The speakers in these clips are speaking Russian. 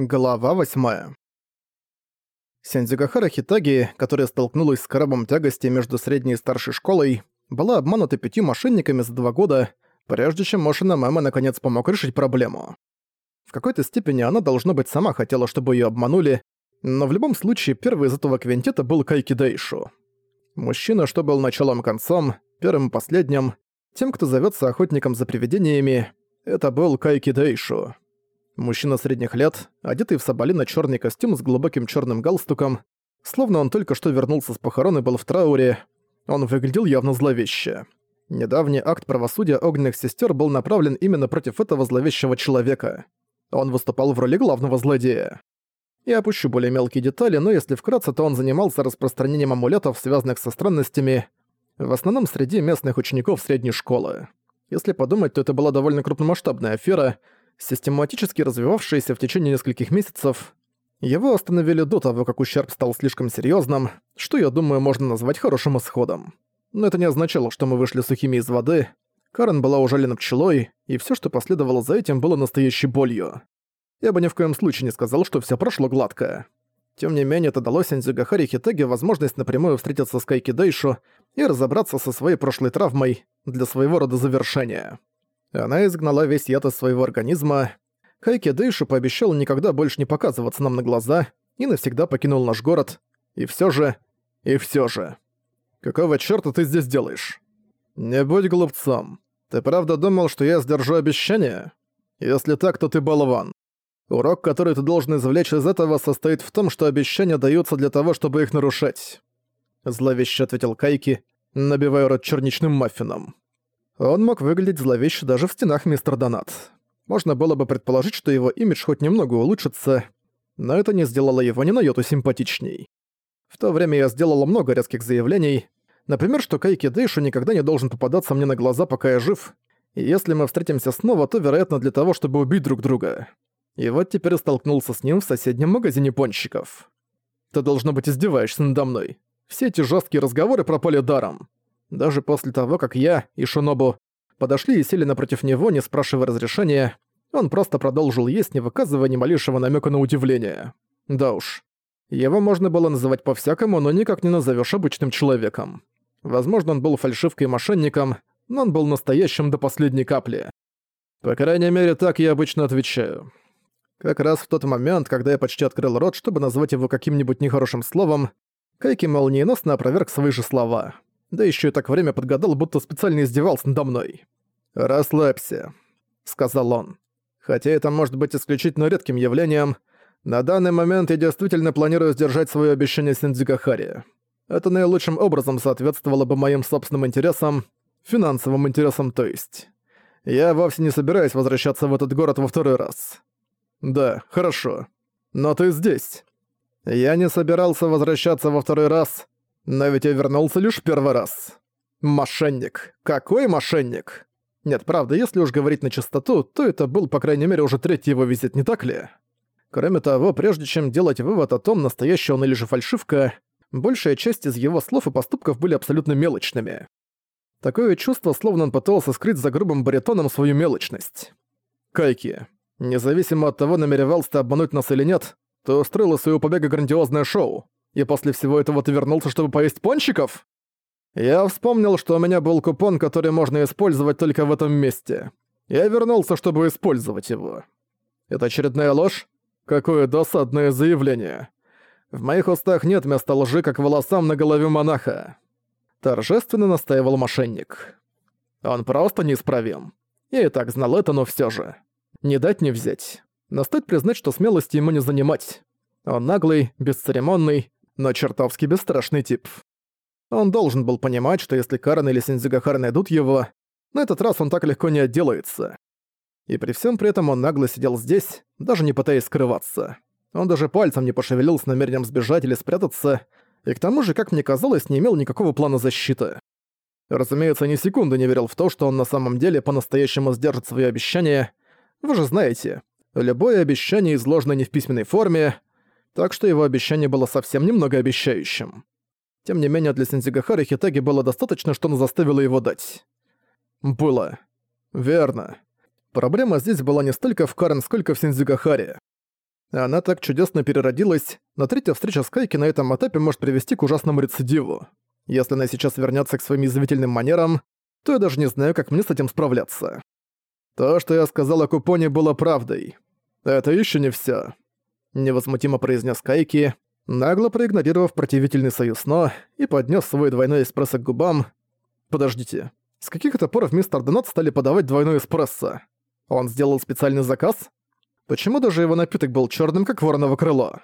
Глава 8. Сензюгахара Хитаги, которая столкнулась с коробом тягости между средней и старшей школой, была обманута пятью мошенниками за два года, прежде чем Мошина Мэма наконец помог решить проблему. В какой-то степени она, должно быть, сама хотела, чтобы ее обманули, но в любом случае первый из этого квинтета был Кайки Дэйшу. Мужчина, что был началом-концом, первым и последним, тем, кто зовется охотником за привидениями, это был Кайки Дэйшу. Мужчина средних лет, одетый в соболино черный костюм с глубоким черным галстуком, словно он только что вернулся с похорон и был в трауре, он выглядел явно зловеще. Недавний акт правосудия огненных сестер был направлен именно против этого зловещего человека. Он выступал в роли главного злодея. Я опущу более мелкие детали, но если вкратце, то он занимался распространением амулетов, связанных со странностями, в основном среди местных учеников средней школы. Если подумать, то это была довольно крупномасштабная афера — систематически развивавшееся в течение нескольких месяцев. Его остановили до того, как ущерб стал слишком серьезным, что, я думаю, можно назвать хорошим исходом. Но это не означало, что мы вышли сухими из воды. Карен была ужалена пчелой, и все, что последовало за этим, было настоящей болью. Я бы ни в коем случае не сказал, что все прошло гладко. Тем не менее, это дало Сензюгахари Хитеге возможность напрямую встретиться с Кайки Дэйшу и разобраться со своей прошлой травмой для своего рода завершения. Она изгнала весь яд из своего организма. Хайки Дэйшу пообещал никогда больше не показываться нам на глаза и навсегда покинул наш город. И все же... И все же... Какого чёрта ты здесь делаешь? Не будь глупцом. Ты правда думал, что я сдержу обещание? Если так, то ты болван. Урок, который ты должен извлечь из этого, состоит в том, что обещания даются для того, чтобы их нарушать. Зловеще ответил Кайки, набивая рот черничным маффином. Он мог выглядеть зловеще даже в стенах мистер Донат. Можно было бы предположить, что его имидж хоть немного улучшится, но это не сделало его ни на йоту симпатичней. В то время я сделала много резких заявлений, например, что Кайки Дэйшу никогда не должен попадаться мне на глаза, пока я жив, и если мы встретимся снова, то, вероятно, для того, чтобы убить друг друга. И вот теперь столкнулся с ним в соседнем магазине пончиков. Ты, должно быть, издеваешься надо мной. Все эти жесткие разговоры пропали даром. Даже после того, как я и Шинобу подошли и сели напротив него, не спрашивая разрешения, он просто продолжил есть, не выказывая ни малейшего намека на удивление. Да уж. Его можно было называть по-всякому, но никак не назовешь обычным человеком. Возможно, он был фальшивкой и мошенником, но он был настоящим до последней капли. По крайней мере, так я обычно отвечаю. Как раз в тот момент, когда я почти открыл рот, чтобы назвать его каким-нибудь нехорошим словом, Кайки молниеносно опроверг свои же слова да еще и так время подгадал, будто специально издевался надо мной. «Расслабься», — сказал он. «Хотя это может быть исключительно редким явлением, на данный момент я действительно планирую сдержать свое обещание Синдзигахари. Это наилучшим образом соответствовало бы моим собственным интересам, финансовым интересам то есть. Я вовсе не собираюсь возвращаться в этот город во второй раз. Да, хорошо. Но ты здесь. Я не собирался возвращаться во второй раз, но ведь я вернулся лишь первый раз. Мошенник. Какой мошенник? Нет, правда, если уж говорить на чистоту, то это был, по крайней мере, уже третий его визит, не так ли? Кроме того, прежде чем делать вывод о том, настоящая он или же фальшивка, большая часть из его слов и поступков были абсолютно мелочными. Такое чувство, словно он пытался скрыть за грубым баритоном свою мелочность. Кайки, независимо от того, намеревался ты обмануть нас или нет, ты из своего побега грандиозное шоу. И после всего этого ты вернулся, чтобы поесть пончиков? Я вспомнил, что у меня был купон, который можно использовать только в этом месте. Я вернулся, чтобы использовать его. Это очередная ложь? Какое досадное заявление. В моих устах нет места лжи, как волосам на голове монаха. Торжественно настаивал мошенник. Он просто неисправим. Я и так знал это, но все же. Не дать не взять. Но стоит признать, что смелости ему не занимать. Он наглый, бесцеремонный, но чертовски бесстрашный тип. Он должен был понимать, что если Карен или Синдзюгахара найдут его, на этот раз он так легко не отделается. И при всем при этом он нагло сидел здесь, даже не пытаясь скрываться. Он даже пальцем не пошевелил с намерением сбежать или спрятаться, и к тому же, как мне казалось, не имел никакого плана защиты. Разумеется, ни секунды не верил в то, что он на самом деле по-настоящему сдержит свои обещания. Вы же знаете, любое обещание изложено не в письменной форме, так что его обещание было совсем немного обещающим. Тем не менее, для Сензигахары Хитаги было достаточно, что она заставила его дать. Было. Верно. Проблема здесь была не столько в Карен, сколько в Сензигахаре. Она так чудесно переродилась, но третья встреча с Кайки на этом этапе может привести к ужасному рецидиву. Если она сейчас вернется к своим язвительным манерам, то я даже не знаю, как мне с этим справляться. То, что я сказал о купоне, было правдой. Это еще не все. Невозмутимо произнес Кайки, нагло проигнорировав противительный союз «но» и поднес свой двойной эспрессо к губам. «Подождите, с каких это пор в мистер Донат стали подавать двойной эспрессо? Он сделал специальный заказ? Почему даже его напиток был черным, как вороново крыло?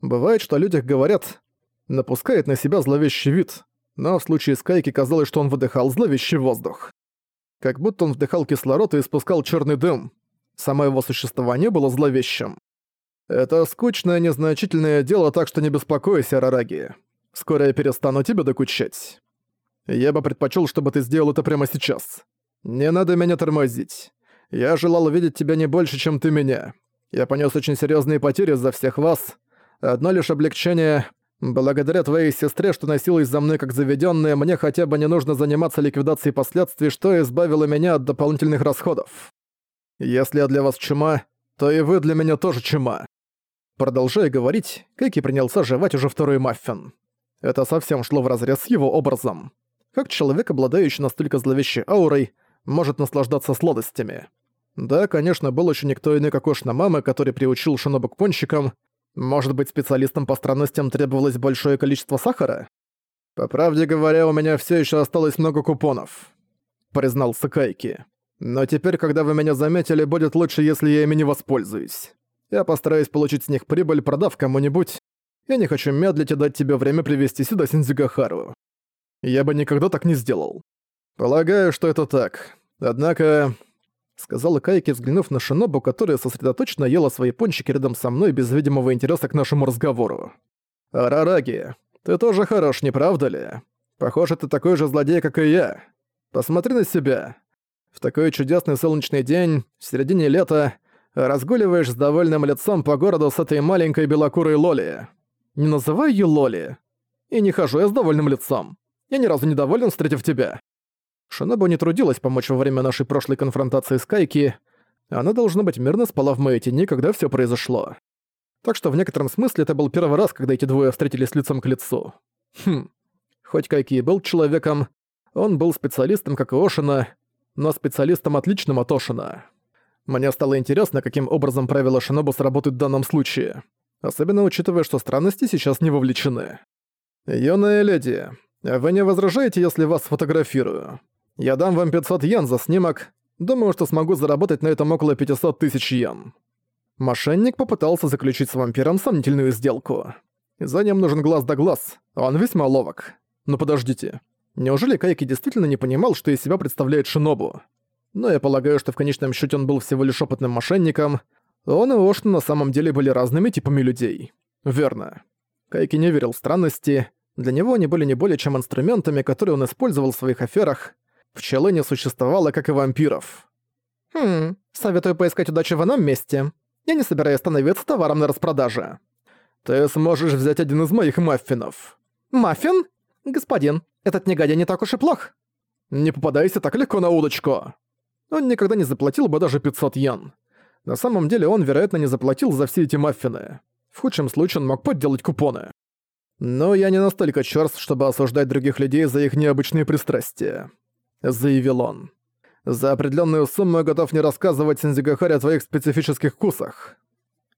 Бывает, что о людях говорят, напускает на себя зловещий вид, но в случае с Кайки казалось, что он выдыхал зловещий воздух. Как будто он вдыхал кислород и испускал черный дым. Само его существование было зловещим. Это скучное, незначительное дело, так что не беспокойся, Рараги. Скоро я перестану тебе докучать. Я бы предпочел, чтобы ты сделал это прямо сейчас. Не надо меня тормозить. Я желал увидеть тебя не больше, чем ты меня. Я понес очень серьезные потери за всех вас. Одно лишь облегчение. Благодаря твоей сестре, что носилась за мной как заведенная, мне хотя бы не нужно заниматься ликвидацией последствий, что избавило меня от дополнительных расходов. Если я для вас чума, то и вы для меня тоже чума. Продолжая говорить, Кэки принялся жевать уже второй маффин. Это совсем шло вразрез с его образом. Как человек, обладающий настолько зловещей аурой, может наслаждаться сладостями. Да, конечно, был еще никто иной, как Ошна Мама, который приучил Шинобу к пончикам. Может быть, специалистам по странностям требовалось большое количество сахара? По правде говоря, у меня все еще осталось много купонов, признался Кайки. Но теперь, когда вы меня заметили, будет лучше, если я ими не воспользуюсь. Я постараюсь получить с них прибыль, продав кому-нибудь. Я не хочу медлить и дать тебе время привести сюда Синдзюгахару. Я бы никогда так не сделал. Полагаю, что это так. Однако, сказала Кайки, взглянув на Шинобу, которая сосредоточенно ела свои пончики рядом со мной без видимого интереса к нашему разговору. «Арараги, ты тоже хорош, не правда ли? Похоже, ты такой же злодей, как и я. Посмотри на себя. В такой чудесный солнечный день, в середине лета, разгуливаешь с довольным лицом по городу с этой маленькой белокурой Лоли. Не называй её Лоли. И не хожу я с довольным лицом. Я ни разу не доволен, встретив тебя. Шинобу не трудилась помочь во время нашей прошлой конфронтации с Кайки. Она, должно быть, мирно спала в моей тени, когда всё произошло. Так что в некотором смысле это был первый раз, когда эти двое встретились лицом к лицу. Хм. Хоть Кайки и был человеком, он был специалистом, как и Ошина, но специалистом отличным от Ошина. Мне стало интересно, каким образом правила Шинобу сработают в данном случае. Особенно учитывая, что странности сейчас не вовлечены. «Юная леди, вы не возражаете, если вас сфотографирую? Я дам вам 500 йен за снимок. Думаю, что смогу заработать на этом около 500 тысяч йен». Мошенник попытался заключить с вампиром сомнительную сделку. За ним нужен глаз да глаз, он весьма ловок. Но подождите, неужели Кайки действительно не понимал, что из себя представляет Шинобу? но я полагаю, что в конечном счете он был всего лишь опытным мошенником. Он и Ошн на самом деле были разными типами людей. Верно. Кайки не верил в странности. Для него они были не более чем инструментами, которые он использовал в своих аферах. Пчелы не существовало, как и вампиров. «Хм, советую поискать удачу в ином месте. Я не собираюсь становиться товаром на распродаже». «Ты сможешь взять один из моих маффинов». «Маффин? Господин, этот негодяй не так уж и плох». «Не попадайся так легко на удочку» он никогда не заплатил бы даже 500 йен. На самом деле он, вероятно, не заплатил за все эти маффины. В худшем случае он мог подделать купоны. Но я не настолько чёрств, чтобы осуждать других людей за их необычные пристрастия», — заявил он. «За определенную сумму я готов не рассказывать Синзигахаре о твоих специфических вкусах.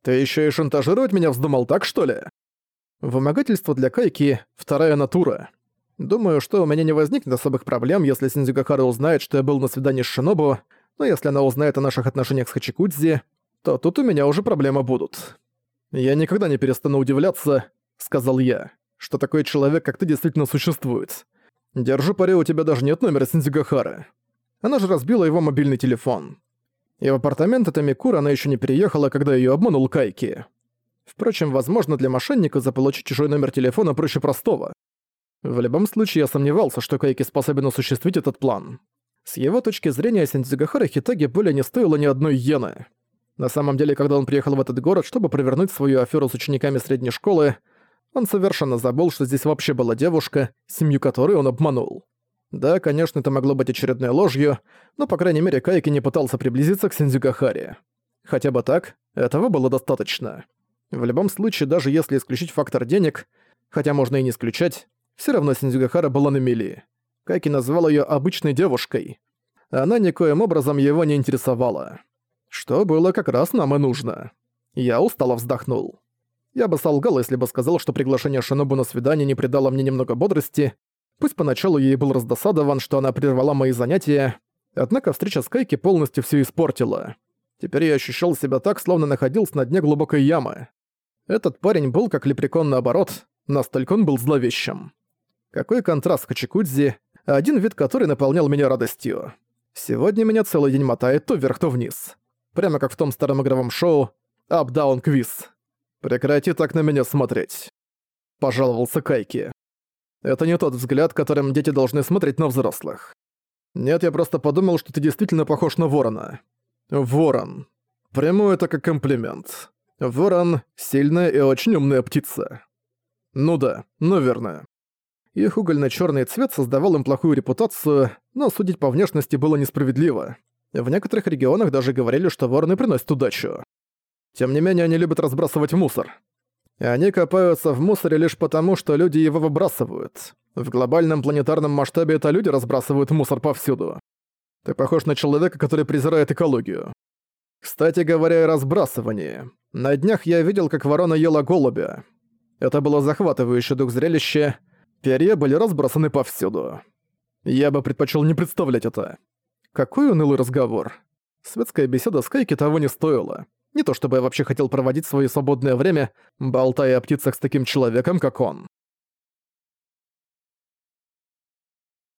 Ты ещё и шантажировать меня вздумал, так что ли?» Вымогательство для Кайки — вторая натура. Думаю, что у меня не возникнет особых проблем, если Синдзюгахара узнает, что я был на свидании с Шинобу, но если она узнает о наших отношениях с Хачикудзи, то тут у меня уже проблемы будут. «Я никогда не перестану удивляться», — сказал я, «что такой человек, как ты, действительно существует. Держу пари, у тебя даже нет номера Синдзюгахары. Она же разбила его мобильный телефон. И в апартаменты Тамикура она еще не переехала, когда ее обманул Кайки. Впрочем, возможно, для мошенника заполучить чужой номер телефона проще простого. В любом случае, я сомневался, что Кайки способен осуществить этот план. С его точки зрения, Синдзюгахара Хитаги более не стоило ни одной йены. На самом деле, когда он приехал в этот город, чтобы провернуть свою аферу с учениками средней школы, он совершенно забыл, что здесь вообще была девушка, семью которой он обманул. Да, конечно, это могло быть очередной ложью, но, по крайней мере, Кайки не пытался приблизиться к Синдзюгахаре. Хотя бы так, этого было достаточно. В любом случае, даже если исключить фактор денег, хотя можно и не исключать, все равно Синдзюгахара была на мели. Кайки назвал ее обычной девушкой. Она никоим образом его не интересовала. Что было как раз нам и нужно. Я устало вздохнул. Я бы солгал, если бы сказал, что приглашение Шинобу на свидание не придало мне немного бодрости. Пусть поначалу ей был раздосадован, что она прервала мои занятия, однако встреча с Кайки полностью все испортила. Теперь я ощущал себя так, словно находился на дне глубокой ямы. Этот парень был как лепрекон наоборот, настолько он был зловещим. Какой контраст Хачикудзи, один вид который наполнял меня радостью. Сегодня меня целый день мотает то вверх, то вниз. Прямо как в том старом игровом шоу «Up-Down Quiz». «Прекрати так на меня смотреть», — пожаловался Кайки. «Это не тот взгляд, которым дети должны смотреть на взрослых. Нет, я просто подумал, что ты действительно похож на ворона. Ворон. Приму это как комплимент. Ворон — сильная и очень умная птица. Ну да, наверное. Их угольно черный цвет создавал им плохую репутацию, но судить по внешности было несправедливо. В некоторых регионах даже говорили, что вороны приносят удачу. Тем не менее, они любят разбрасывать мусор. Они копаются в мусоре лишь потому, что люди его выбрасывают. В глобальном планетарном масштабе это люди разбрасывают мусор повсюду. Ты похож на человека, который презирает экологию. Кстати говоря о разбрасывании. На днях я видел, как ворона ела голубя. Это было захватывающее дух зрелище. Перья были разбросаны повсюду. Я бы предпочел не представлять это. Какой унылый разговор. Светская беседа с Кайки того не стоила. Не то чтобы я вообще хотел проводить свое свободное время, болтая о птицах с таким человеком, как он.